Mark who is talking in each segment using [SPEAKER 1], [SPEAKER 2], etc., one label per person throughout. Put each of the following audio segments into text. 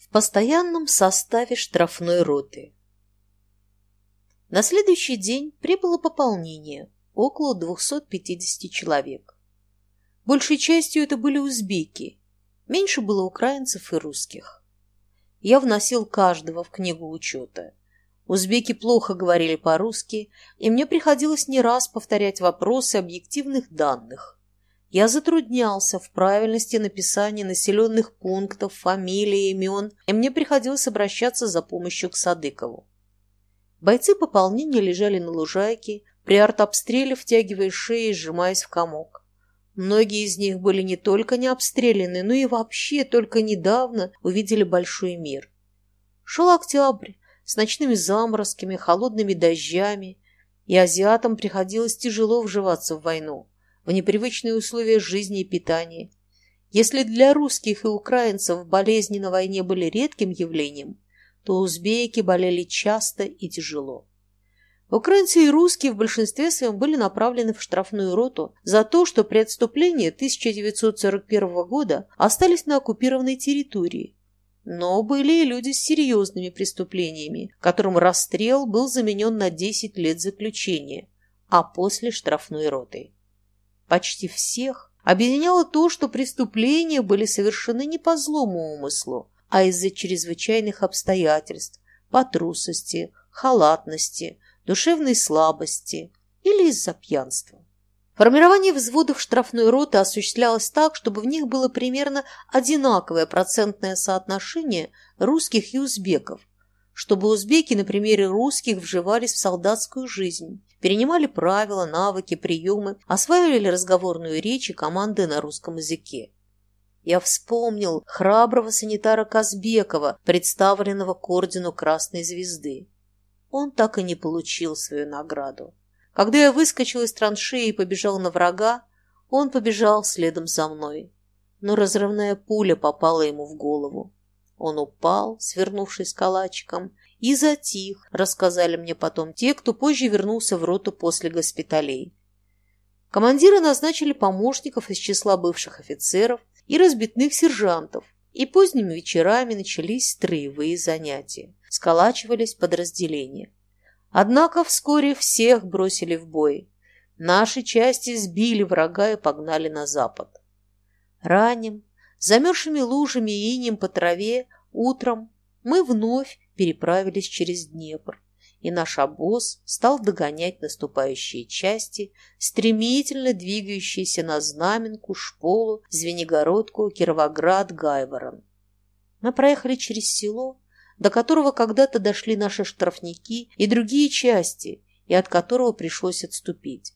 [SPEAKER 1] в постоянном составе штрафной роты. На следующий день прибыло пополнение – около 250 человек. Большей частью это были узбеки, меньше было украинцев и русских. Я вносил каждого в книгу учета. Узбеки плохо говорили по-русски, и мне приходилось не раз повторять вопросы объективных данных. Я затруднялся в правильности написания населенных пунктов, фамилий, имен, и мне приходилось обращаться за помощью к Садыкову. Бойцы пополнения лежали на лужайке, при артобстреле втягивая шеи и сжимаясь в комок. Многие из них были не только не обстреляны, но и вообще только недавно увидели большой мир. Шел октябрь с ночными заморозками, холодными дождями, и азиатам приходилось тяжело вживаться в войну, в непривычные условия жизни и питания. Если для русских и украинцев болезни на войне были редким явлением, то узбеки болели часто и тяжело. Украинцы и русские в большинстве своем были направлены в штрафную роту за то, что при отступлении 1941 года остались на оккупированной территории. Но были и люди с серьезными преступлениями, которым расстрел был заменен на 10 лет заключения, а после штрафной роты. Почти всех объединяло то, что преступления были совершены не по злому умыслу, а из-за чрезвычайных обстоятельств, по трусости, халатности, душевной слабости или из-за пьянства. Формирование взводов штрафной роты осуществлялось так, чтобы в них было примерно одинаковое процентное соотношение русских и узбеков, чтобы узбеки на примере русских вживались в солдатскую жизнь, перенимали правила, навыки, приемы, осваивали разговорную речь и команды на русском языке. Я вспомнил храброго санитара Казбекова, представленного к ордену Красной Звезды. Он так и не получил свою награду. Когда я выскочил из траншеи и побежал на врага, он побежал следом за мной. Но разрывная пуля попала ему в голову. Он упал, свернувшись калачиком, и затих, рассказали мне потом те, кто позже вернулся в роту после госпиталей. Командиры назначили помощников из числа бывших офицеров, и разбитных сержантов, и поздними вечерами начались строевые занятия. Сколачивались подразделения. Однако вскоре всех бросили в бой. Наши части сбили врага и погнали на запад. Ранним, замерзшими лужами и инем по траве, утром мы вновь переправились через Днепр и наш обоз стал догонять наступающие части, стремительно двигающиеся на Знаменку, Шполу, Звенигородку, Кировоград, Гайворон. Мы проехали через село, до которого когда-то дошли наши штрафники и другие части, и от которого пришлось отступить.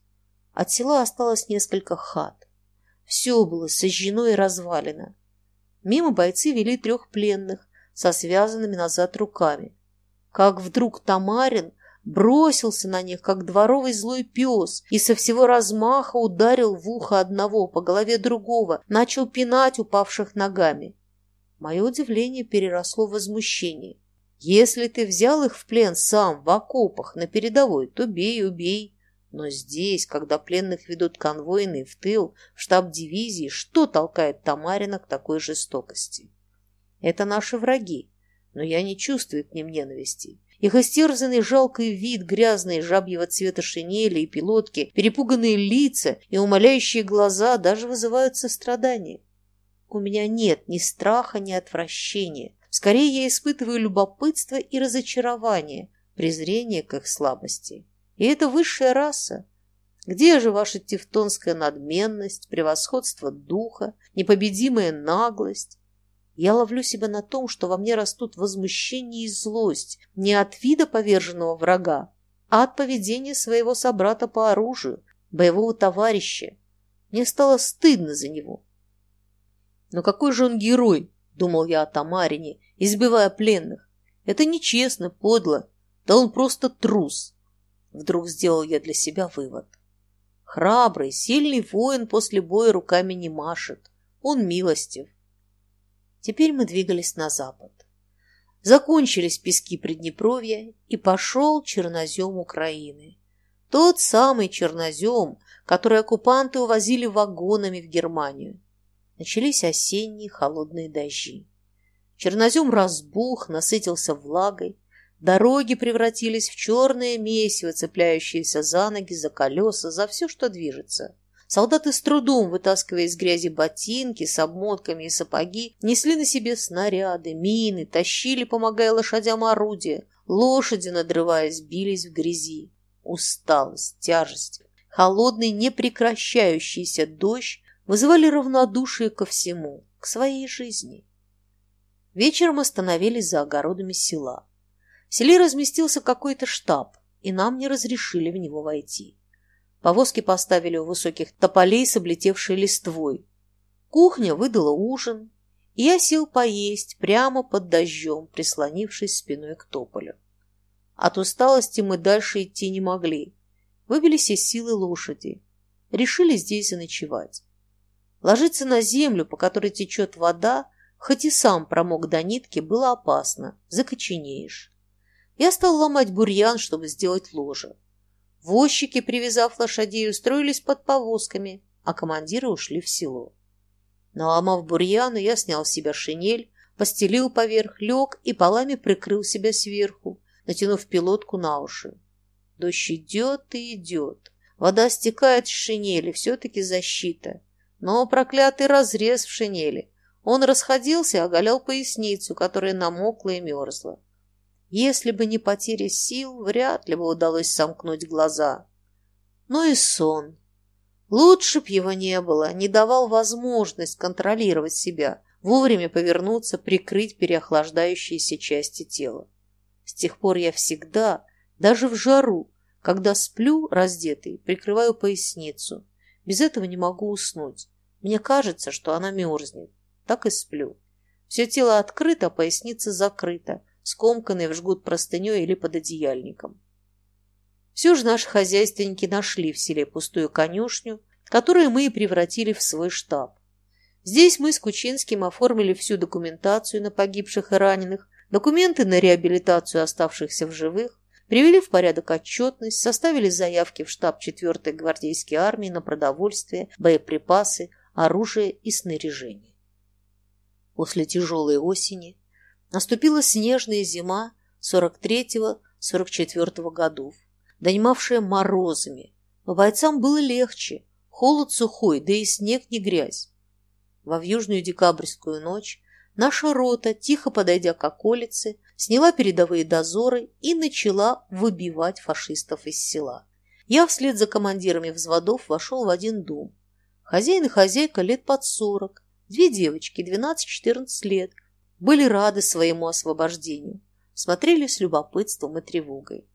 [SPEAKER 1] От села осталось несколько хат. Все было сожжено и развалено. Мимо бойцы вели трех пленных со связанными назад руками как вдруг Тамарин бросился на них, как дворовый злой пес, и со всего размаха ударил в ухо одного, по голове другого, начал пинать упавших ногами. Мое удивление переросло в возмущение. Если ты взял их в плен сам, в окопах, на передовой, то бей, убей. Но здесь, когда пленных ведут конвойные в тыл, в штаб дивизии, что толкает Тамарина к такой жестокости? Это наши враги, но я не чувствую к ним ненависти. Их истерзанный жалкий вид, грязные жабьего цвета шинели и пилотки, перепуганные лица и умоляющие глаза даже вызывают сострадание. У меня нет ни страха, ни отвращения. Скорее, я испытываю любопытство и разочарование, презрение к их слабости. И это высшая раса. Где же ваша тевтонская надменность, превосходство духа, непобедимая наглость? Я ловлю себя на том, что во мне растут возмущение и злость не от вида поверженного врага, а от поведения своего собрата по оружию, боевого товарища. Мне стало стыдно за него. Но какой же он герой, думал я о Тамарине, избивая пленных. Это нечестно, подло, да он просто трус. Вдруг сделал я для себя вывод. Храбрый, сильный воин после боя руками не машет. Он милостив. Теперь мы двигались на запад. Закончились пески Приднепровья, и пошел чернозем Украины. Тот самый чернозем, который оккупанты увозили вагонами в Германию. Начались осенние холодные дожди. Чернозем разбух, насытился влагой. Дороги превратились в черное месиво, цепляющееся за ноги, за колеса, за все, что движется. Солдаты с трудом, вытаскивая из грязи ботинки с обмотками и сапоги, несли на себе снаряды, мины, тащили, помогая лошадям орудия. Лошади, надрываясь, бились в грязи. Усталость, тяжесть, холодный непрекращающийся дождь вызывали равнодушие ко всему, к своей жизни. Вечером остановились за огородами села. В селе разместился какой-то штаб, и нам не разрешили в него войти. Повозки поставили у высоких тополей с облетевшей листвой. Кухня выдала ужин, и я сел поесть прямо под дождем, прислонившись спиной к тополю. От усталости мы дальше идти не могли. Выбились из силы лошади. Решили здесь заночевать. Ложиться на землю, по которой течет вода, хоть и сам промок до нитки, было опасно, закоченеешь. Я стал ломать бурьян, чтобы сделать ложе. Возчики, привязав лошадей, устроились под повозками, а командиры ушли в село. Наломав бурьяну, я снял с себя шинель, постелил поверх, лег и полами прикрыл себя сверху, натянув пилотку на уши. Дождь идет и идет. Вода стекает с шинели, все-таки защита. Но проклятый разрез в шинели. Он расходился и оголял поясницу, которая намокла и мерзла. Если бы не потеря сил, вряд ли бы удалось сомкнуть глаза. Но и сон. Лучше б его не было, не давал возможность контролировать себя, вовремя повернуться, прикрыть переохлаждающиеся части тела. С тех пор я всегда, даже в жару, когда сплю раздетый, прикрываю поясницу. Без этого не могу уснуть. Мне кажется, что она мерзнет. Так и сплю. Все тело открыто, а поясница закрыта, скомканные в жгут простыней или под одеяльником. Все же наши хозяйственники нашли в селе пустую конюшню, которую мы и превратили в свой штаб. Здесь мы с Кучинским оформили всю документацию на погибших и раненых, документы на реабилитацию оставшихся в живых, привели в порядок отчетность, составили заявки в штаб 4-й гвардейской армии на продовольствие, боеприпасы, оружие и снаряжение. После тяжелой осени наступила снежная зима 43-44 годов, донимавшая морозами, но бойцам было легче, холод сухой, да и снег не грязь. Во вьюжную декабрьскую ночь наша рота, тихо подойдя к околице, сняла передовые дозоры и начала выбивать фашистов из села. Я вслед за командирами взводов вошел в один дом. Хозяин и хозяйка лет под сорок, две девочки, 12-14 лет, были рады своему освобождению, смотрели с любопытством и тревогой.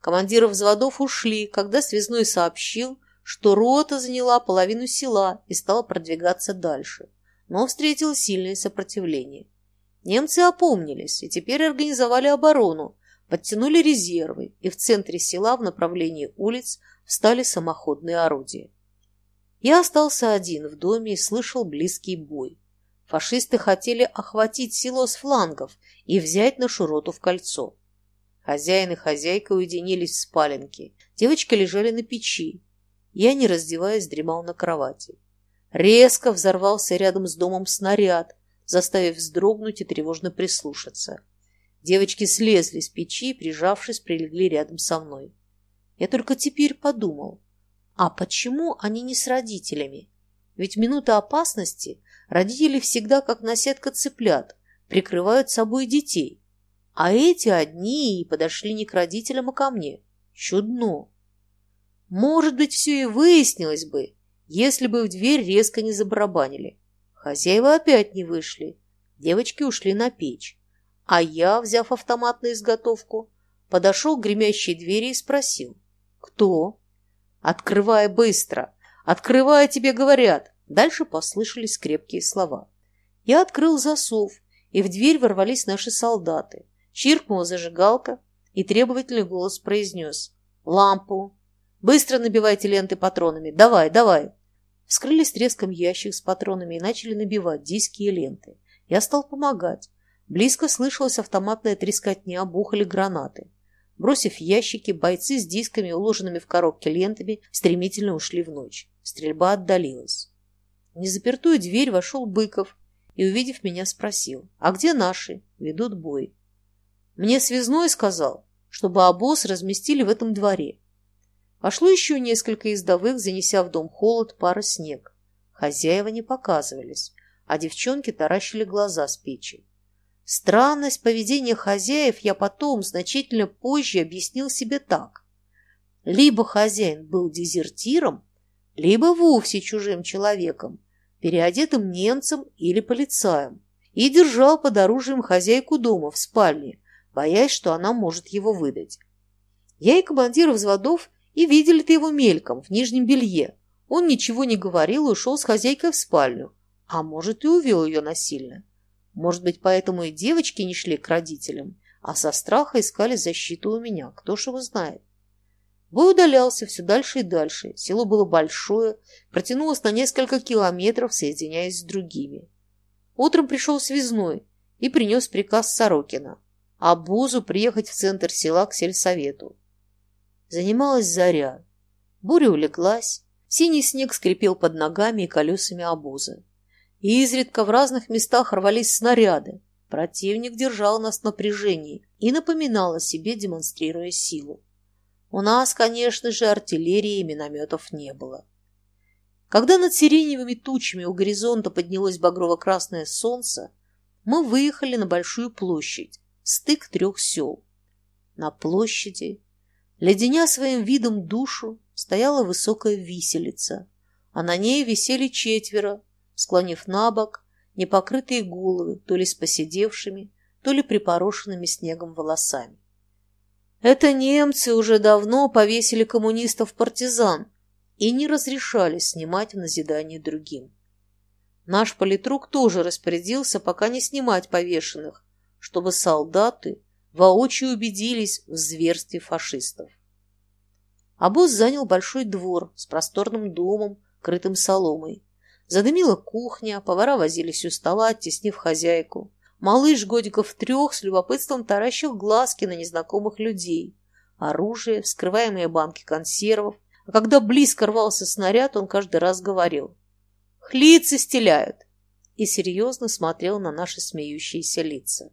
[SPEAKER 1] Командиры взводов ушли, когда связной сообщил, что рота заняла половину села и стала продвигаться дальше, но встретила сильное сопротивление. Немцы опомнились и теперь организовали оборону, подтянули резервы, и в центре села в направлении улиц встали самоходные орудия. Я остался один в доме и слышал близкий бой. Фашисты хотели охватить село с флангов и взять нашу роту в кольцо. Хозяин и хозяйка уединились в спаленке. Девочки лежали на печи. Я, не раздеваясь, дремал на кровати. Резко взорвался рядом с домом снаряд, заставив вздрогнуть и тревожно прислушаться. Девочки слезли с печи, прижавшись, прилегли рядом со мной. Я только теперь подумал, а почему они не с родителями? Ведь в минуты опасности родители всегда, как наседка цыплят, прикрывают собой детей. А эти одни и подошли не к родителям, а ко мне. Чудно. Может быть, все и выяснилось бы, если бы в дверь резко не забарабанили. Хозяева опять не вышли. Девочки ушли на печь. А я, взяв автомат на изготовку, подошел к гремящей двери и спросил. «Кто?» «Открывай быстро! Открывай, тебе говорят!» Дальше послышались крепкие слова. Я открыл засов, и в дверь ворвались наши солдаты. Чиркнула зажигалка, и требовательный голос произнес. «Лампу! Быстро набивайте ленты патронами! Давай, давай!» Вскрыли с треском ящик с патронами и начали набивать диски и ленты. Я стал помогать. Близко слышалась автоматная трескотня, бухали гранаты. Бросив ящики, бойцы с дисками, уложенными в коробке лентами, стремительно ушли в ночь. Стрельба отдалилась. В незапертую дверь вошел Быков и, увидев меня, спросил, а где наши? Ведут бой. Мне связной сказал, чтобы обоз разместили в этом дворе. Пошло еще несколько ездовых, занеся в дом холод, пара снег. Хозяева не показывались, а девчонки таращили глаза с печи. Странность поведения хозяев я потом, значительно позже, объяснил себе так. Либо хозяин был дезертиром, либо вовсе чужим человеком, переодетым немцем или полицаем, и держал под оружием хозяйку дома в спальне, боясь, что она может его выдать. Я и командир взводов и видели-то его мельком, в нижнем белье. Он ничего не говорил и ушел с хозяйкой в спальню, а может и увел ее насильно. Может быть, поэтому и девочки не шли к родителям, а со страха искали защиту у меня, кто ж его знает. Бой удалялся все дальше и дальше. Село было большое, протянулось на несколько километров, соединяясь с другими. Утром пришел связной и принес приказ Сорокина Бузу приехать в центр села к сельсовету. Занималась заря. Буря улеглась, синий снег скрипел под ногами и колесами обоза и изредка в разных местах рвались снаряды. Противник держал нас в напряжении и напоминал о себе, демонстрируя силу. У нас, конечно же, артиллерии и минометов не было. Когда над сиреневыми тучами у горизонта поднялось багрово-красное солнце, мы выехали на большую площадь, стык трех сел. На площади, леденя своим видом душу, стояла высокая виселица, а на ней висели четверо, склонив на бок непокрытые головы, то ли с поседевшими, то ли припорошенными снегом волосами. Это немцы уже давно повесили коммунистов-партизан и не разрешали снимать в назидание другим. Наш политрук тоже распорядился пока не снимать повешенных, чтобы солдаты воочию убедились в зверстве фашистов. Обоз занял большой двор с просторным домом, крытым соломой. Задымила кухня, повара возились у стола, оттеснив хозяйку. Малыш годиков трех с любопытством таращил глазки на незнакомых людей. Оружие, вскрываемые банки консервов. А когда близко рвался снаряд, он каждый раз говорил «Хлицы стеляют!» и серьезно смотрел на наши смеющиеся лица.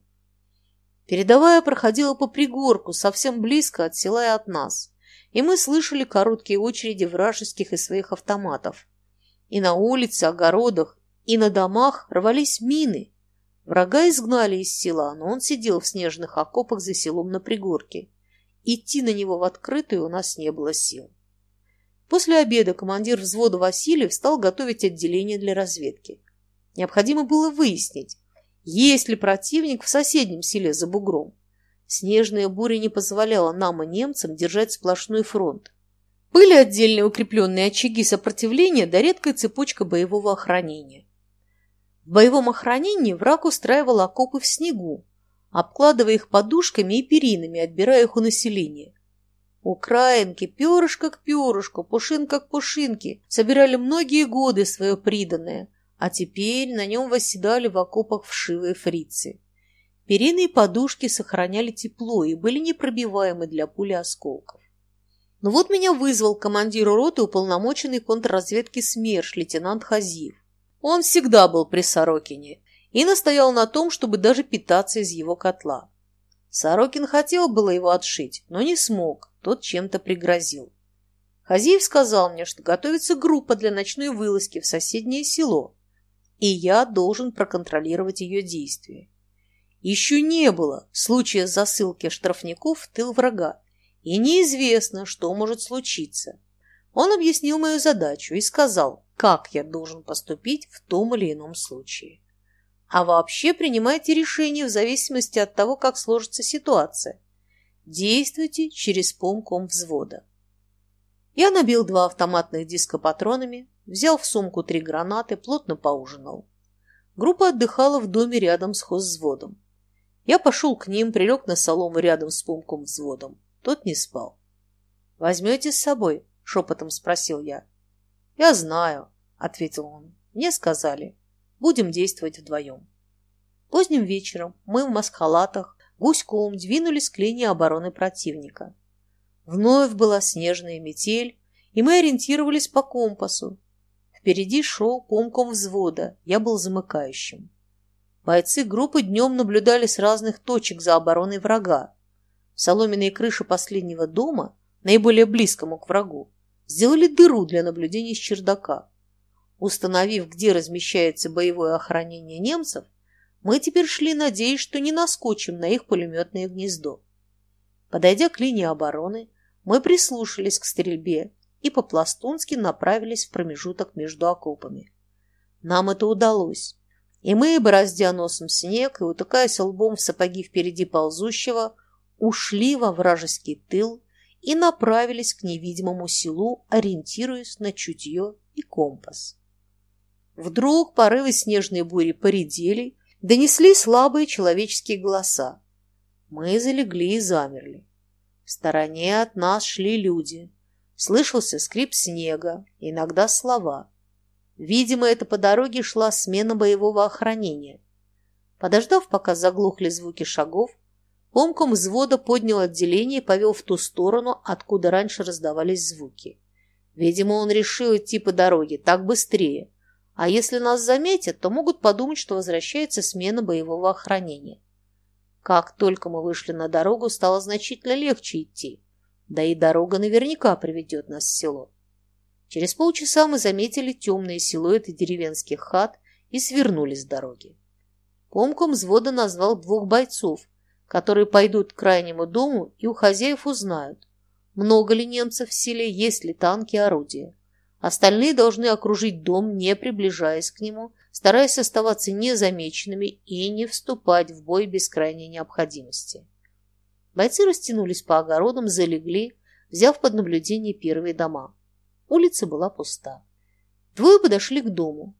[SPEAKER 1] Передовая проходила по пригорку, совсем близко от села и от нас, и мы слышали короткие очереди вражеских и своих автоматов. И на улице, огородах, и на домах рвались мины. Врага изгнали из села, но он сидел в снежных окопах за селом на пригорке. Идти на него в открытую у нас не было сил. После обеда командир взвода Васильев стал готовить отделение для разведки. Необходимо было выяснить, есть ли противник в соседнем селе за бугром. Снежная буря не позволяла нам и немцам держать сплошной фронт. Были отдельные укрепленные очаги сопротивления да редкая цепочка боевого охранения. В боевом охранении враг устраивал окопы в снегу, обкладывая их подушками и перинами, отбирая их у населения. Украинки, перышко к перышку, пушинка к пушинке, собирали многие годы свое приданное, а теперь на нем восседали в окопах вшивые фрицы. Перины и подушки сохраняли тепло и были непробиваемы для пули осколков. Но вот меня вызвал командир роты уполномоченный контрразведки СМЕРШ лейтенант Хазиев. Он всегда был при Сорокине и настоял на том, чтобы даже питаться из его котла. Сорокин хотел было его отшить, но не смог, тот чем-то пригрозил. Хазиев сказал мне, что готовится группа для ночной вылазки в соседнее село, и я должен проконтролировать ее действия. Еще не было случая засылки штрафников в тыл врага, и неизвестно, что может случиться. Он объяснил мою задачу и сказал, как я должен поступить в том или ином случае. А вообще принимайте решение в зависимости от того, как сложится ситуация. Действуйте через помком взвода. Я набил два автоматных диска патронами, взял в сумку три гранаты, плотно поужинал. Группа отдыхала в доме рядом с хозвзводом. Я пошел к ним, прилег на солому рядом с помком взводом. Тот не спал. «Возьмете с собой?» — шепотом спросил я. «Я знаю», — ответил он. «Мне сказали. Будем действовать вдвоем». Поздним вечером мы в маскалатах гуськом двинулись к линии обороны противника. Вновь была снежная метель, и мы ориентировались по компасу. Впереди шел помком взвода, я был замыкающим. Бойцы группы днем наблюдали с разных точек за обороной врага. Соломенные крыши последнего дома, наиболее близкому к врагу, сделали дыру для наблюдения с чердака. Установив, где размещается боевое охранение немцев, мы теперь шли, надеясь, что не наскочим на их пулеметное гнездо. Подойдя к линии обороны, мы прислушались к стрельбе и по-пластунски направились в промежуток между окопами. Нам это удалось, и мы, бороздя носом снег и утыкаясь лбом в сапоги впереди ползущего, ушли во вражеский тыл и направились к невидимому селу, ориентируясь на чутье и компас. Вдруг порывы снежной бури поредели, донесли слабые человеческие голоса. Мы залегли и замерли. В стороне от нас шли люди. Слышался скрип снега, иногда слова. Видимо, это по дороге шла смена боевого охранения. Подождав, пока заглохли звуки шагов, Помком взвода поднял отделение и повел в ту сторону, откуда раньше раздавались звуки. Видимо, он решил идти по дороге, так быстрее. А если нас заметят, то могут подумать, что возвращается смена боевого охранения. Как только мы вышли на дорогу, стало значительно легче идти. Да и дорога наверняка приведет нас в село. Через полчаса мы заметили темные силуэты деревенских хат и свернули с дороги. Помком взвода назвал двух бойцов, которые пойдут к крайнему дому и у хозяев узнают, много ли немцев в селе, есть ли танки и орудия. Остальные должны окружить дом, не приближаясь к нему, стараясь оставаться незамеченными и не вступать в бой без крайней необходимости. Бойцы растянулись по огородам, залегли, взяв под наблюдение первые дома. Улица была пуста. Двое подошли к дому.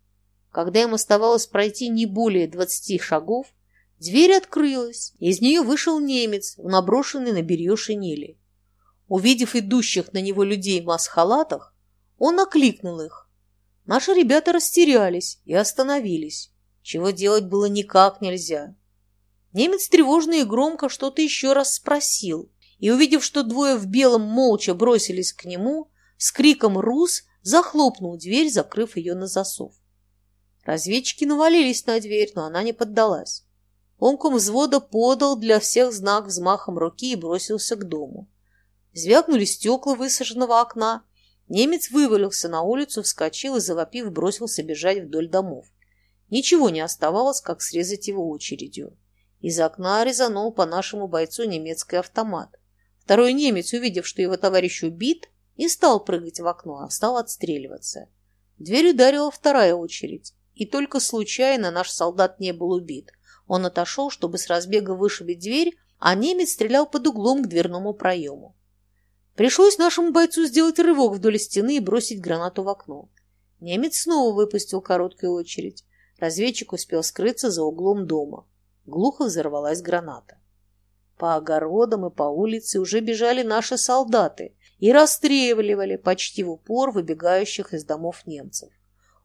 [SPEAKER 1] Когда им оставалось пройти не более двадцати шагов, дверь открылась, и из нее вышел немец в наброшенной на белье шинели. Увидев идущих на него людей в маск-халатах, он окликнул их. Наши ребята растерялись и остановились, чего делать было никак нельзя. Немец тревожно и громко что-то еще раз спросил, и, увидев, что двое в белом молча бросились к нему, с криком «Рус!» захлопнул дверь, закрыв ее на засов. Разведчики навалились на дверь, но она не поддалась. Омком взвода подал для всех знак взмахом руки и бросился к дому. Звякнули стекла высаженного окна, Немец вывалился на улицу, вскочил и, завопив, бросился бежать вдоль домов. Ничего не оставалось, как срезать его очередью. Из окна резанул по нашему бойцу немецкий автомат. Второй немец, увидев, что его товарищ убит, не стал прыгать в окно, а стал отстреливаться. В дверь ударила вторая очередь, и только случайно наш солдат не был убит. Он отошел, чтобы с разбега вышибить дверь, а немец стрелял под углом к дверному проему. Пришлось нашему бойцу сделать рывок вдоль стены и бросить гранату в окно. Немец снова выпустил короткую очередь. Разведчик успел скрыться за углом дома. Глухо взорвалась граната. По огородам и по улице уже бежали наши солдаты и расстреливали почти в упор выбегающих из домов немцев.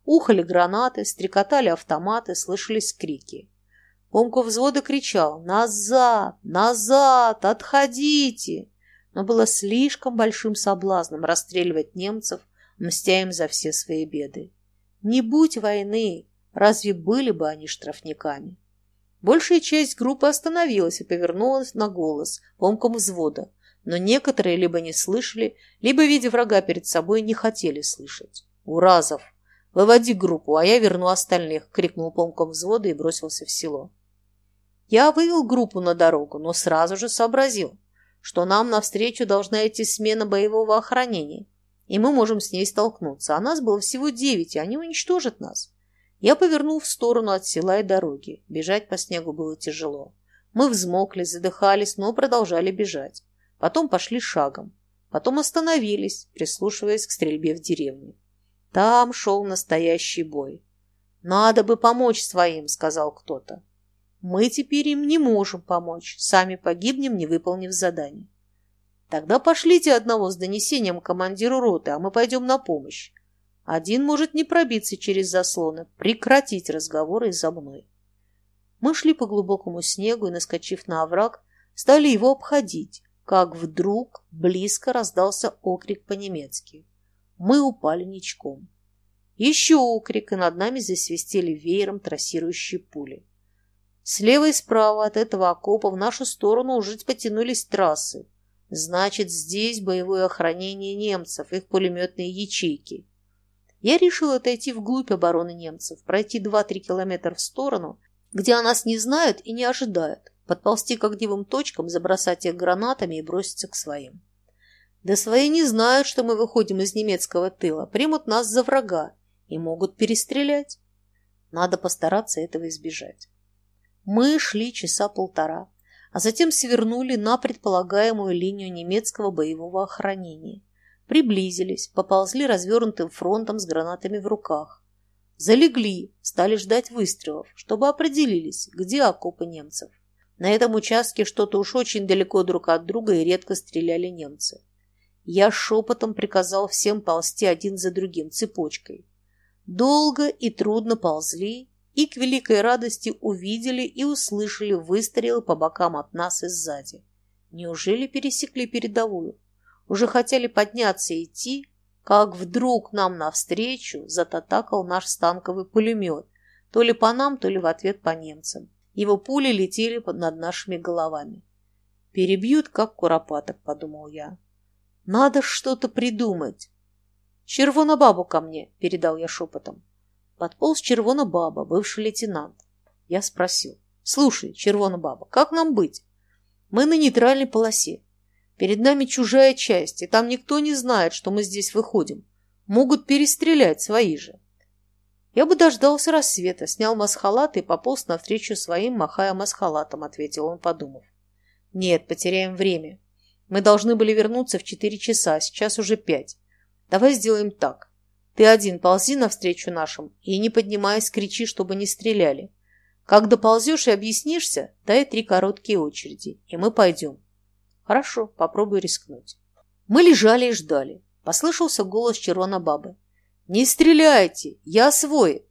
[SPEAKER 1] Ухали гранаты, стрекотали автоматы, слышались крики. Помков взвода кричал «Назад! Назад! Отходите!» но было слишком большим соблазном расстреливать немцев, мстя им за все свои беды. Не будь войны, разве были бы они штрафниками? Большая часть группы остановилась и повернулась на голос, помком взвода, но некоторые либо не слышали, либо, видя врага перед собой, не хотели слышать. «Уразов! Выводи группу, а я верну остальных!» — крикнул помком взвода и бросился в село. Я вывел группу на дорогу, но сразу же сообразил — что нам навстречу должна идти смена боевого охранения, и мы можем с ней столкнуться. А нас было всего девять, и они уничтожат нас. Я повернул в сторону от села и дороги. Бежать по снегу было тяжело. Мы взмокли, задыхались, но продолжали бежать. Потом пошли шагом. Потом остановились, прислушиваясь к стрельбе в деревне. Там шел настоящий бой. «Надо бы помочь своим», — сказал кто-то. Мы теперь им не можем помочь, сами погибнем, не выполнив задание. Тогда пошлите одного с донесением командиру роты, а мы пойдем на помощь. Один может не пробиться через заслоны, прекратить разговоры за мной. Мы шли по глубокому снегу и, наскочив на овраг, стали его обходить, как вдруг близко раздался окрик по-немецки. Мы упали ничком. Еще окрик, и над нами засвистели веером трассирующие пули. Слева и справа от этого окопа в нашу сторону уже потянулись трассы. Значит, здесь боевое охранение немцев, их пулеметные ячейки. Я решил отойти вглубь обороны немцев, пройти 2-3 километра в сторону, где о нас не знают и не ожидают, подползти к огневым точкам, забросать их гранатами и броситься к своим. Да свои не знают, что мы выходим из немецкого тыла, примут нас за врага и могут перестрелять. Надо постараться этого избежать. Мы шли часа полтора, а затем свернули на предполагаемую линию немецкого боевого охранения. Приблизились, поползли развернутым фронтом с гранатами в руках. Залегли, стали ждать выстрелов, чтобы определились, где окопы немцев. На этом участке что-то уж очень далеко друг от друга и редко стреляли немцы. Я шепотом приказал всем ползти один за другим цепочкой. Долго и трудно ползли, и к великой радости увидели и услышали выстрелы по бокам от нас и сзади. Неужели пересекли передовую? Уже хотели подняться и идти, как вдруг нам навстречу зататакал наш станковый пулемет, то ли по нам, то ли в ответ по немцам. Его пули летели над нашими головами. «Перебьют, как куропаток», — подумал я. «Надо что-то придумать». «Червона бабу ко мне», — передал я шепотом. Подполз Червона баба, бывший лейтенант. Я спросил. «Слушай, Червона баба, как нам быть? Мы на нейтральной полосе. Перед нами чужая часть, и там никто не знает, что мы здесь выходим. Могут перестрелять свои же». «Я бы дождался рассвета, снял масхалат и пополз навстречу своим, махая масхалатом», — ответил он, подумав. «Нет, потеряем время. Мы должны были вернуться в четыре часа, сейчас уже пять. Давай сделаем так. Ты один ползи навстречу нашим и, не поднимаясь, кричи, чтобы не стреляли. Как доползешь и объяснишься, дай три короткие очереди, и мы пойдем. Хорошо, попробуй рискнуть. Мы лежали и ждали. Послышался голос червона бабы. «Не стреляйте! Я свой!»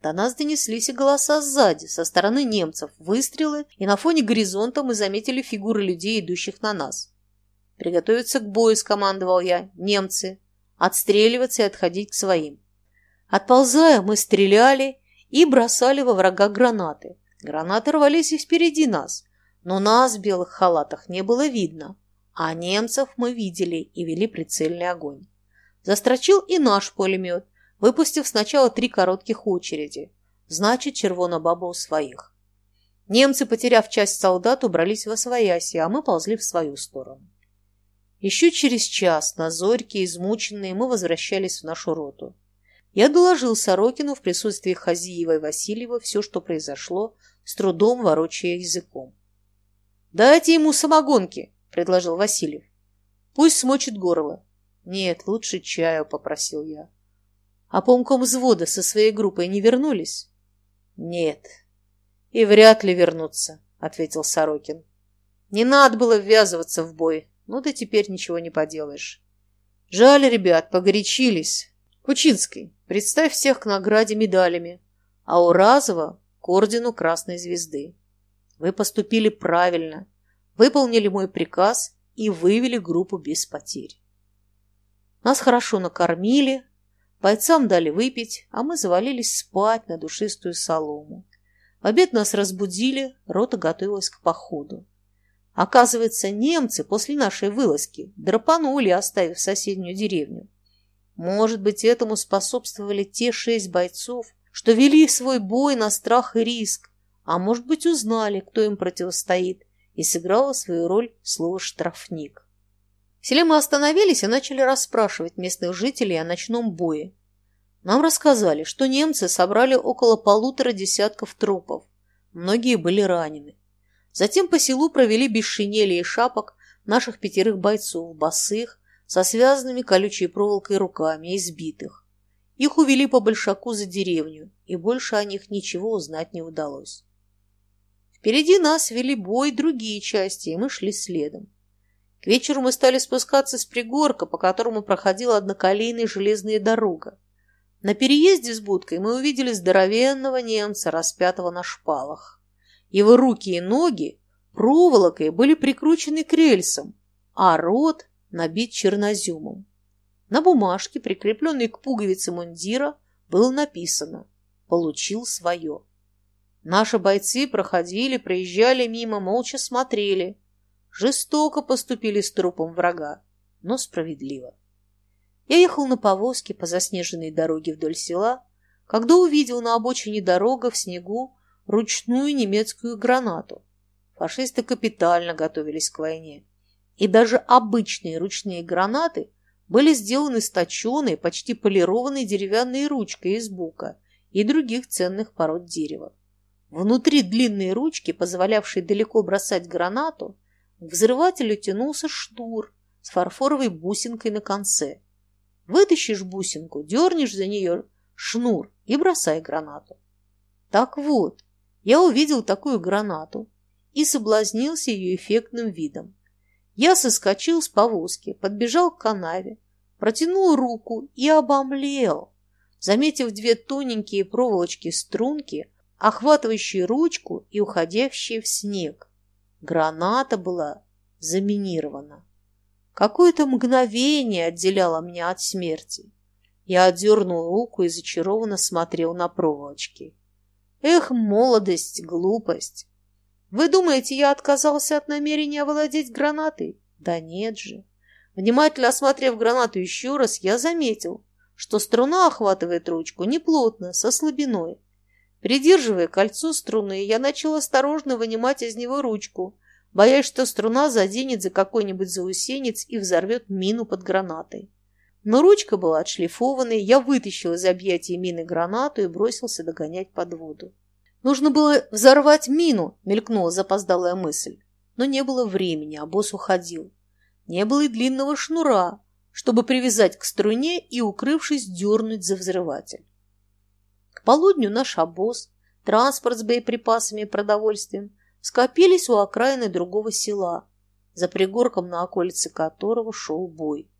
[SPEAKER 1] До нас донеслись и голоса сзади, со стороны немцев, выстрелы, и на фоне горизонта мы заметили фигуры людей, идущих на нас. «Приготовиться к бою», — скомандовал я. «Немцы! Отстреливаться и отходить к своим. Отползая, мы стреляли и бросали во врага гранаты. Гранаты рвались и впереди нас, но нас в белых халатах не было видно, а немцев мы видели и вели прицельный огонь. Застрочил и наш пулемет, выпустив сначала три коротких очереди. Значит, червона баба у своих. Немцы, потеряв часть солдат, убрались во свояси, а мы ползли в свою сторону. Еще через час, на зорьке, измученные, мы возвращались в нашу роту. Я доложил Сорокину в присутствии Хазиева и Васильева все, что произошло, с трудом ворочая языком. «Дайте ему самогонки», — предложил Васильев. «Пусть смочит горло». «Нет, лучше чаю», — попросил я. «А помком взвода со своей группой не вернулись?» «Нет, и вряд ли вернутся», — ответил Сорокин. «Не надо было ввязываться в бой. Ну да теперь ничего не поделаешь. Жаль, ребят, погорячились. Кучинский, представь всех к награде медалями, а у Разова к ордену Красной Звезды. Вы поступили правильно, выполнили мой приказ и вывели группу без потерь. Нас хорошо накормили, бойцам дали выпить, а мы завалились спать на душистую солому. В обед нас разбудили, рота готовилась к походу. Оказывается, немцы после нашей вылазки драпанули, оставив соседнюю деревню. Может быть, этому способствовали те шесть бойцов, что вели свой бой на страх и риск, а может быть, узнали, кто им противостоит, и сыграла свою роль слово «штрафник». В селе мы остановились и начали расспрашивать местных жителей о ночном бое. Нам рассказали, что немцы собрали около полутора десятков трупов. Многие были ранены. Затем по селу провели без шинели и шапок наших пятерых бойцов, босых, со связанными колючей проволокой руками, избитых. Их увели по большаку за деревню, и больше о них ничего узнать не удалось. Впереди нас вели бой другие части, и мы шли следом. К вечеру мы стали спускаться с пригорка, по которому проходила одноколейная железная дорога. На переезде с будкой мы увидели здоровенного немца, распятого на шпалах. Его руки и ноги проволокой были прикручены к рельсам, а рот набит черноземом. На бумажке, прикрепленной к пуговице мундира, было написано «Получил свое». Наши бойцы проходили, проезжали мимо, молча смотрели. Жестоко поступили с трупом врага, но справедливо. Я ехал на повозке по заснеженной дороге вдоль села, когда увидел на обочине дорога в снегу ручную немецкую гранату. Фашисты капитально готовились к войне. И даже обычные ручные гранаты были сделаны с точеной, почти полированной деревянной ручкой из бука и других ценных пород дерева. Внутри длинной ручки, позволявшей далеко бросать гранату, к взрывателю тянулся штур с фарфоровой бусинкой на конце. Вытащишь бусинку, дернешь за нее шнур и бросай гранату. Так вот, я увидел такую гранату и соблазнился ее эффектным видом. Я соскочил с повозки, подбежал к канаве, протянул руку и обомлел, заметив две тоненькие проволочки струнки, охватывающие ручку и уходящие в снег. Граната была заминирована. Какое-то мгновение отделяло меня от смерти. Я отдернул руку и зачарованно смотрел на проволочки. Эх, молодость, глупость! Вы думаете, я отказался от намерения овладеть гранатой? Да нет же. Внимательно осмотрев гранату еще раз, я заметил, что струна охватывает ручку неплотно, со слабиной. Придерживая кольцо струны, я начал осторожно вынимать из него ручку, боясь, что струна заденет за какой-нибудь заусенец и взорвет мину под гранатой. Но ручка была отшлифованной, я вытащил из объятий мины гранату и бросился догонять под воду. Нужно было взорвать мину, мелькнула запоздалая мысль. Но не было времени, а босс уходил. Не было и длинного шнура, чтобы привязать к струне и, укрывшись, дернуть за взрыватель полудню наш обоз, транспорт с боеприпасами и продовольствием скопились у окраины другого села, за пригорком на околице которого шел бой.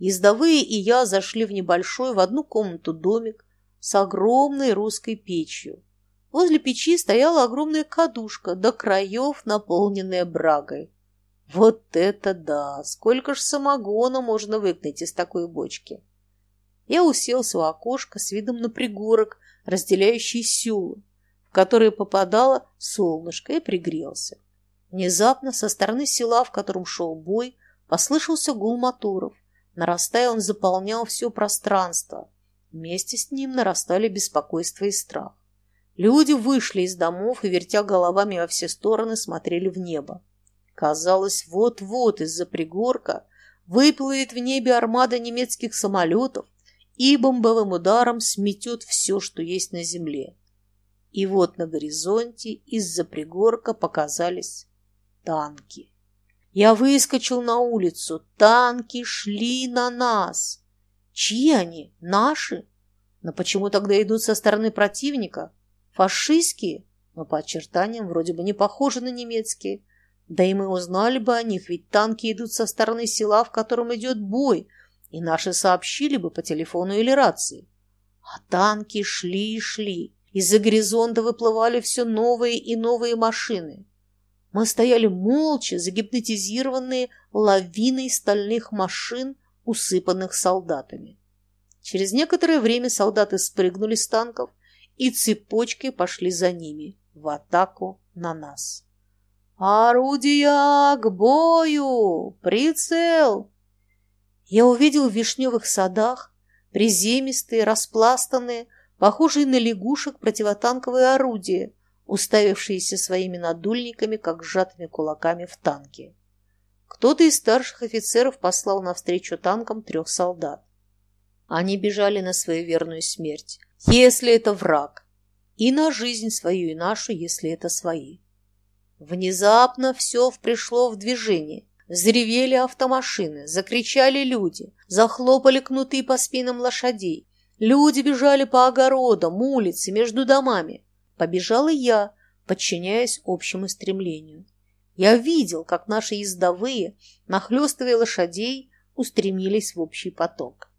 [SPEAKER 1] Ездовые и я зашли в небольшой в одну комнату домик с огромной русской печью. Возле печи стояла огромная кадушка, до краев наполненная брагой. Вот это да! Сколько ж самогона можно выгнать из такой бочки! Я уселся у окошка с видом на пригорок, разделяющий сюлы, в которые попадало солнышко, и пригрелся. Внезапно со стороны села, в котором шел бой, послышался гул моторов. Нарастая, он заполнял все пространство. Вместе с ним нарастали беспокойство и страх. Люди вышли из домов и, вертя головами во все стороны, смотрели в небо. Казалось, вот-вот из-за пригорка выплывет в небе армада немецких самолетов, и бомбовым ударом сметет все, что есть на земле. И вот на горизонте из-за пригорка показались танки. Я выскочил на улицу. Танки шли на нас. Чьи они? Наши? Но почему тогда идут со стороны противника? Фашистские? Но по очертаниям вроде бы не похожи на немецкие. Да и мы узнали бы о них, ведь танки идут со стороны села, в котором идет бой – и наши сообщили бы по телефону или рации. А танки шли и шли. Из-за горизонта выплывали все новые и новые машины. Мы стояли молча, загипнотизированные лавиной стальных машин, усыпанных солдатами. Через некоторое время солдаты спрыгнули с танков и цепочкой пошли за ними в атаку на нас. «Орудия к бою! Прицел!» я увидел в вишневых садах приземистые, распластанные, похожие на лягушек противотанковые орудия, уставившиеся своими надульниками, как сжатыми кулаками в танке. Кто-то из старших офицеров послал навстречу танкам трех солдат. Они бежали на свою верную смерть, если это враг, и на жизнь свою и нашу, если это свои. Внезапно все пришло в движение. Заревели автомашины, закричали люди, захлопали кнуты по спинам лошадей. Люди бежали по огородам, улице, между домами. Побежала я, подчиняясь общему стремлению. Я видел, как наши ездовые, нахлестывая лошадей, устремились в общий поток.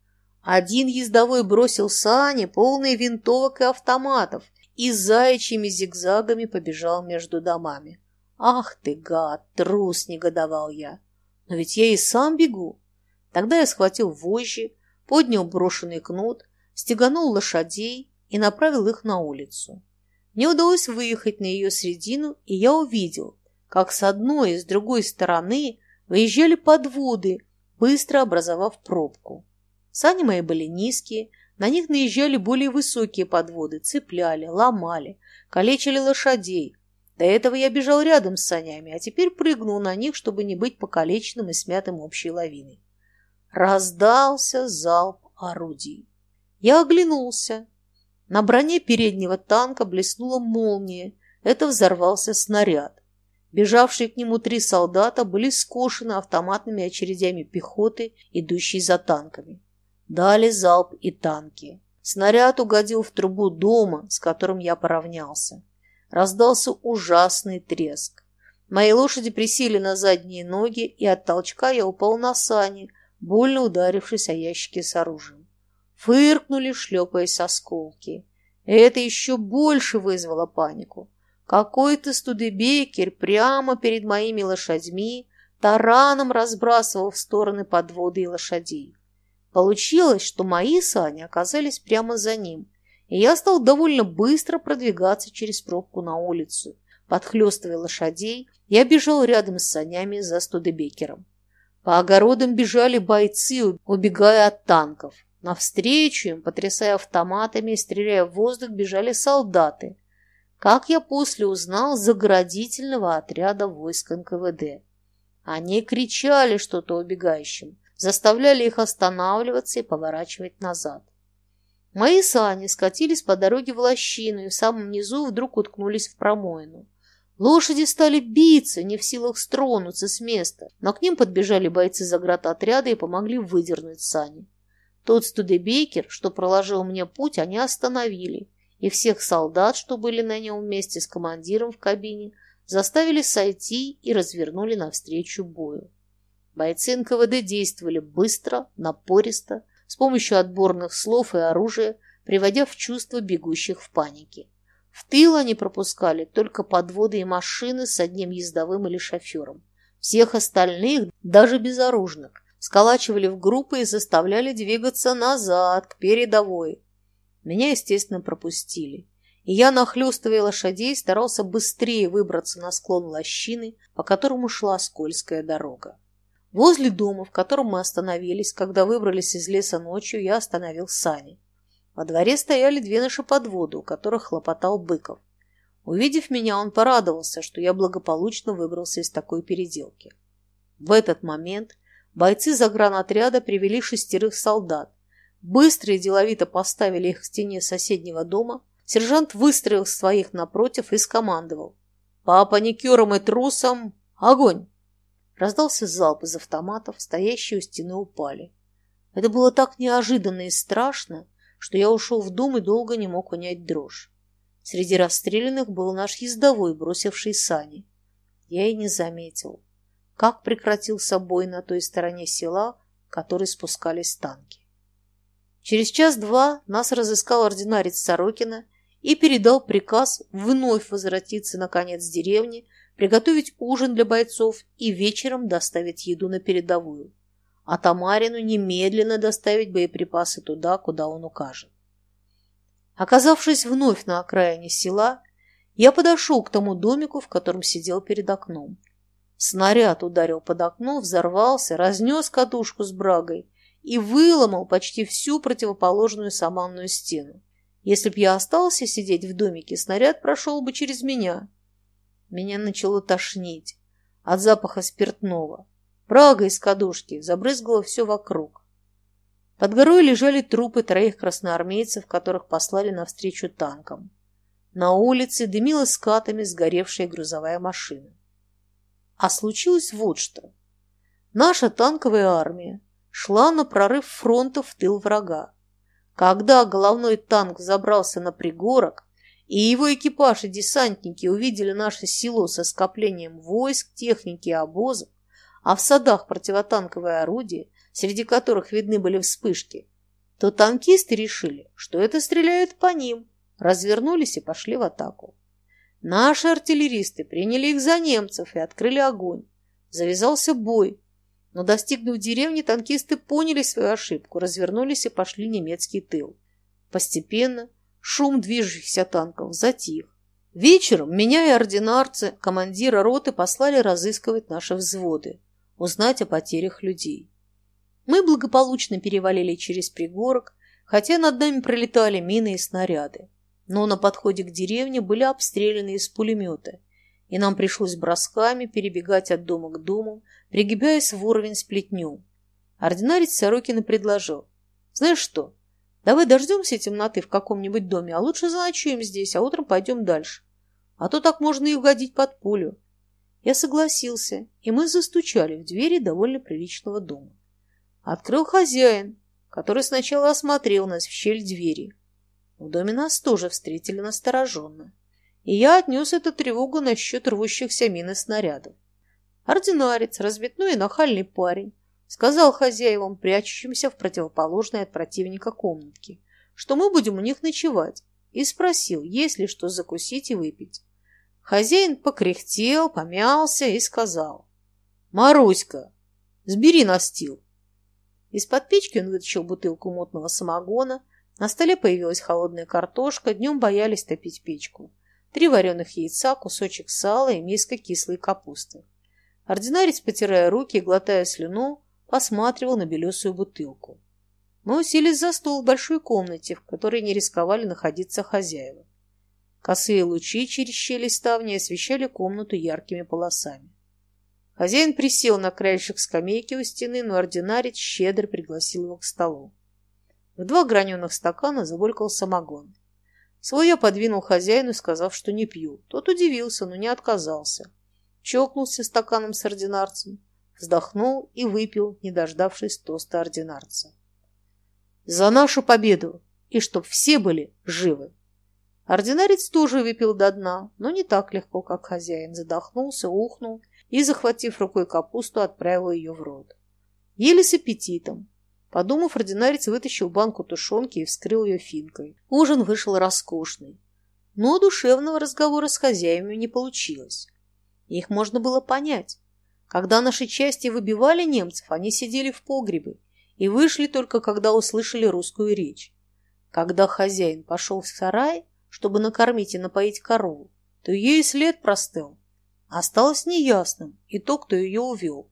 [SPEAKER 1] Один ездовой бросил сани, полные винтовок и автоматов, и заячьими зигзагами побежал между домами. «Ах ты, гад, трус!» – негодовал я. «Но ведь я и сам бегу!» Тогда я схватил вожжи, поднял брошенный кнут, стеганул лошадей и направил их на улицу. Мне удалось выехать на ее середину, и я увидел, как с одной и с другой стороны выезжали подводы, быстро образовав пробку. Сани мои были низкие, на них наезжали более высокие подводы, цепляли, ломали, калечили лошадей. До этого я бежал рядом с санями, а теперь прыгнул на них, чтобы не быть покалеченным и смятым общей лавиной. Раздался залп орудий. Я оглянулся. На броне переднего танка блеснула молния. Это взорвался снаряд. Бежавшие к нему три солдата были скошены автоматными очередями пехоты, идущей за танками. Дали залп и танки. Снаряд угодил в трубу дома, с которым я поравнялся. Раздался ужасный треск. Мои лошади присели на задние ноги, и от толчка я упал на сани, больно ударившись о ящики с оружием. Фыркнули, шлепаясь осколки. Это еще больше вызвало панику. Какой-то студебекер прямо перед моими лошадьми тараном разбрасывал в стороны подводы и лошадей. Получилось, что мои сани оказались прямо за ним, и я стал довольно быстро продвигаться через пробку на улицу. Подхлестывая лошадей, я бежал рядом с санями за студебекером. По огородам бежали бойцы, убегая от танков. Навстречу им, потрясая автоматами и стреляя в воздух, бежали солдаты. Как я после узнал, заградительного отряда войск НКВД. Они кричали что-то убегающим, заставляли их останавливаться и поворачивать назад. Мои сани скатились по дороге в лощину и в самом низу вдруг уткнулись в промоину. Лошади стали биться, не в силах стронуться с места, но к ним подбежали бойцы заградотряда и помогли выдернуть сани. Тот студебекер, что проложил мне путь, они остановили, и всех солдат, что были на нем вместе с командиром в кабине, заставили сойти и развернули навстречу бою. Бойцы НКВД действовали быстро, напористо, с помощью отборных слов и оружия, приводя в чувство бегущих в панике. В тыл они пропускали только подводы и машины с одним ездовым или шофером. Всех остальных, даже безоружных, сколачивали в группы и заставляли двигаться назад, к передовой. Меня, естественно, пропустили. И я, нахлёстывая лошадей, старался быстрее выбраться на склон лощины, по которому шла скользкая дорога. Возле дома, в котором мы остановились, когда выбрались из леса ночью, я остановил сани. Во дворе стояли две наши подводы, у которых хлопотал Быков. Увидев меня, он порадовался, что я благополучно выбрался из такой переделки. В этот момент бойцы загранотряда привели шестерых солдат. Быстро и деловито поставили их к стене соседнего дома. Сержант выстроил своих напротив и скомандовал. «По паникерам и трусам огонь!» Раздался залп из автоматов, стоящие у стены упали. Это было так неожиданно и страшно, что я ушел в дом и долго не мог унять дрожь. Среди расстрелянных был наш ездовой, бросивший сани. Я и не заметил, как прекратился бой на той стороне села, которой спускались танки. Через час-два нас разыскал ординарец Сорокина и передал приказ вновь возвратиться на конец деревни, приготовить ужин для бойцов и вечером доставить еду на передовую а Тамарину немедленно доставить боеприпасы туда, куда он укажет. Оказавшись вновь на окраине села, я подошел к тому домику, в котором сидел перед окном. Снаряд ударил под окно, взорвался, разнес катушку с брагой и выломал почти всю противоположную саманную стену. Если б я остался сидеть в домике, снаряд прошел бы через меня. Меня начало тошнить от запаха спиртного. Прага из кадушки забрызгала все вокруг. Под горой лежали трупы троих красноармейцев, которых послали навстречу танкам. На улице дымила скатами сгоревшая грузовая машина. А случилось вот что. Наша танковая армия шла на прорыв фронта в тыл врага. Когда головной танк забрался на пригорок, и его экипаж и десантники увидели наше село со скоплением войск, техники и обозов, а в садах противотанковые орудия, среди которых видны были вспышки, то танкисты решили, что это стреляют по ним, развернулись и пошли в атаку. Наши артиллеристы приняли их за немцев и открыли огонь. Завязался бой, но, достигнув деревни, танкисты поняли свою ошибку, развернулись и пошли немецкий тыл. Постепенно шум движущихся танков затих. Вечером меня и ординарцы, командира роты, послали разыскивать наши взводы, узнать о потерях людей. Мы благополучно перевалили через пригорок, хотя над нами пролетали мины и снаряды. Но на подходе к деревне были обстреляны из пулемета, и нам пришлось бросками перебегать от дома к дому, пригибаясь в уровень с плетню. Ординарец Сорокина предложил. «Знаешь что, давай дождемся темноты в каком-нибудь доме, а лучше заночуем здесь, а утром пойдем дальше. А то так можно и угодить под пулю». Я согласился, и мы застучали в двери довольно приличного дома. Открыл хозяин, который сначала осмотрел нас в щель двери. В доме нас тоже встретили настороженно, и я отнес эту тревогу насчет рвущихся мин и снарядов. Ординарец, разбитной и нахальный парень, сказал хозяевам, прячущимся в противоположной от противника комнатке, что мы будем у них ночевать, и спросил, есть ли что закусить и выпить. Хозяин покряхтел, помялся и сказал, «Маруська, сбери настил». Из-под печки он вытащил бутылку мутного самогона. На столе появилась холодная картошка. Днем боялись топить печку. Три вареных яйца, кусочек сала и миска кислой капусты. Ординарец, потирая руки и глотая слюну, посматривал на белесую бутылку. Мы уселись за стол в большой комнате, в которой не рисковали находиться хозяева. Косые лучи через щели ставни освещали комнату яркими полосами. Хозяин присел на краешек скамейки у стены, но ординарец щедро пригласил его к столу. В два граненых стакана забулькал самогон. Свой я подвинул хозяину, сказав, что не пью. Тот удивился, но не отказался. Чокнулся стаканом с ординарцем, вздохнул и выпил, не дождавшись тоста ординарца. «За нашу победу! И чтоб все были живы!» Ординарец тоже выпил до дна, но не так легко, как хозяин. Задохнулся, ухнул и, захватив рукой капусту, отправил ее в рот. Ели с аппетитом. Подумав, ординарец вытащил банку тушенки и вскрыл ее финкой. Ужин вышел роскошный. Но душевного разговора с хозяевами не получилось. Их можно было понять. Когда наши части выбивали немцев, они сидели в погребе и вышли только когда услышали русскую речь. Когда хозяин пошел в сарай, чтобы накормить и напоить корову, то ее след простыл. Осталось неясным и то, кто ее увел.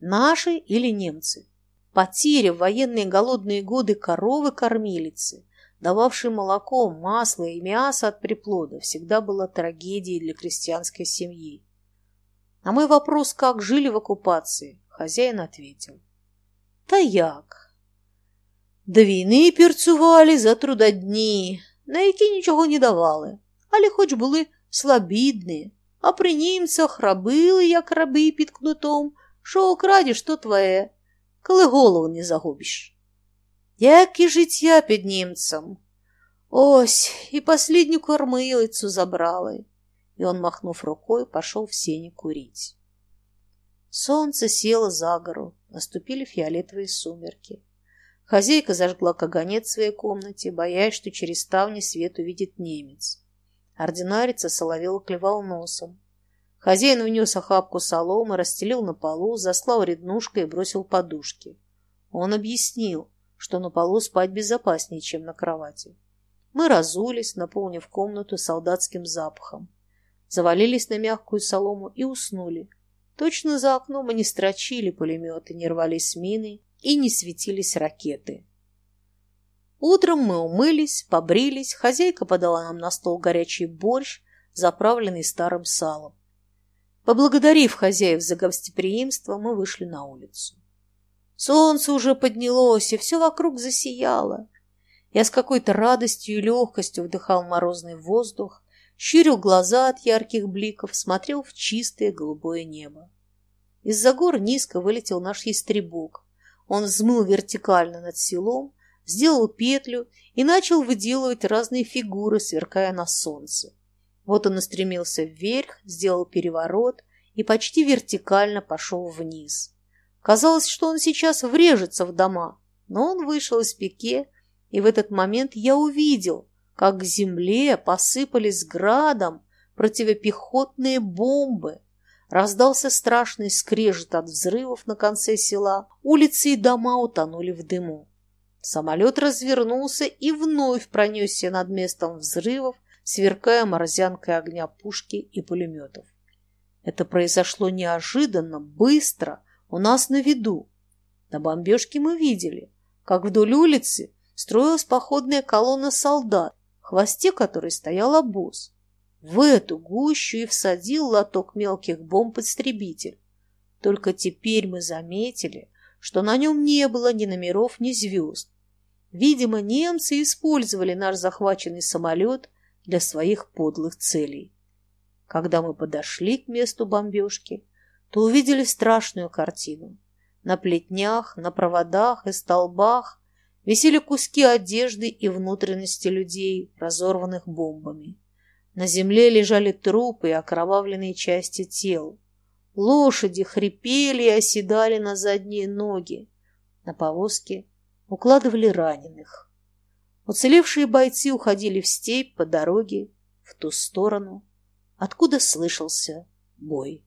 [SPEAKER 1] Наши или немцы. Потеря в военные голодные годы коровы-кормилицы, дававшей молоко, масло и мясо от приплода, всегда была трагедией для крестьянской семьи. На мой вопрос, как жили в оккупации, хозяин ответил. Та як. До війни перцювали за трудодні, на які нічого не давали, але хоч були слабідні, а при німцях рабили, як раби під кнутом, що окрадіш, то твоє, коли голову не загубиш. Як і життя під німцем. Ось, і последню кормилицю забрали. И он, махнув рукой, пошел в сене курить. Солнце село за гору, наступили фиолетовые сумерки. Хозяйка зажгла каганец в своей комнате, боясь, что через ставни свет увидит немец. Ординарица соловела клевал носом. Хозяин внес охапку соломы, расстелил на полу, заслал реднушкой и бросил подушки. Он объяснил, что на полу спать безопаснее, чем на кровати. Мы разулись, наполнив комнату солдатским запахом. Завалились на мягкую солому и уснули. Точно за окном мы не строчили пулеметы, не рвались мины и не светились ракеты. Утром мы умылись, побрились, хозяйка подала нам на стол горячий борщ, заправленный старым салом. Поблагодарив хозяев за гостеприимство, мы вышли на улицу. Солнце уже поднялось, и все вокруг засияло. Я с какой-то радостью и легкостью вдыхал морозный воздух, щурил глаза от ярких бликов, смотрел в чистое голубое небо. Из-за гор низко вылетел наш ястребок. Он взмыл вертикально над селом, сделал петлю и начал выделывать разные фигуры, сверкая на солнце. Вот он устремился вверх, сделал переворот и почти вертикально пошел вниз. Казалось, что он сейчас врежется в дома, но он вышел из пике, и в этот момент я увидел, как к земле посыпались градом противопехотные бомбы. Раздался страшный скрежет от взрывов на конце села, улицы и дома утонули в дыму. Самолет развернулся и вновь пронесся над местом взрывов, сверкая морзянкой огня пушки и пулеметов. Это произошло неожиданно, быстро, у нас на виду. На бомбежке мы видели, как вдоль улицы строилась походная колонна солдат, в хвосте которой стоял обоз. В эту гущу и всадил лоток мелких бомб-истребитель. Только теперь мы заметили, что на нем не было ни номеров, ни звезд. Видимо, немцы использовали наш захваченный самолет для своих подлых целей. Когда мы подошли к месту бомбежки, то увидели страшную картину. На плетнях, на проводах и столбах висели куски одежды и внутренности людей, разорванных бомбами. На земле лежали трупы и окровавленные части тел. Лошади хрипели и оседали на задние ноги. На повозке укладывали раненых. Уцелевшие бойцы уходили в степь по дороге в ту сторону, откуда слышался бой.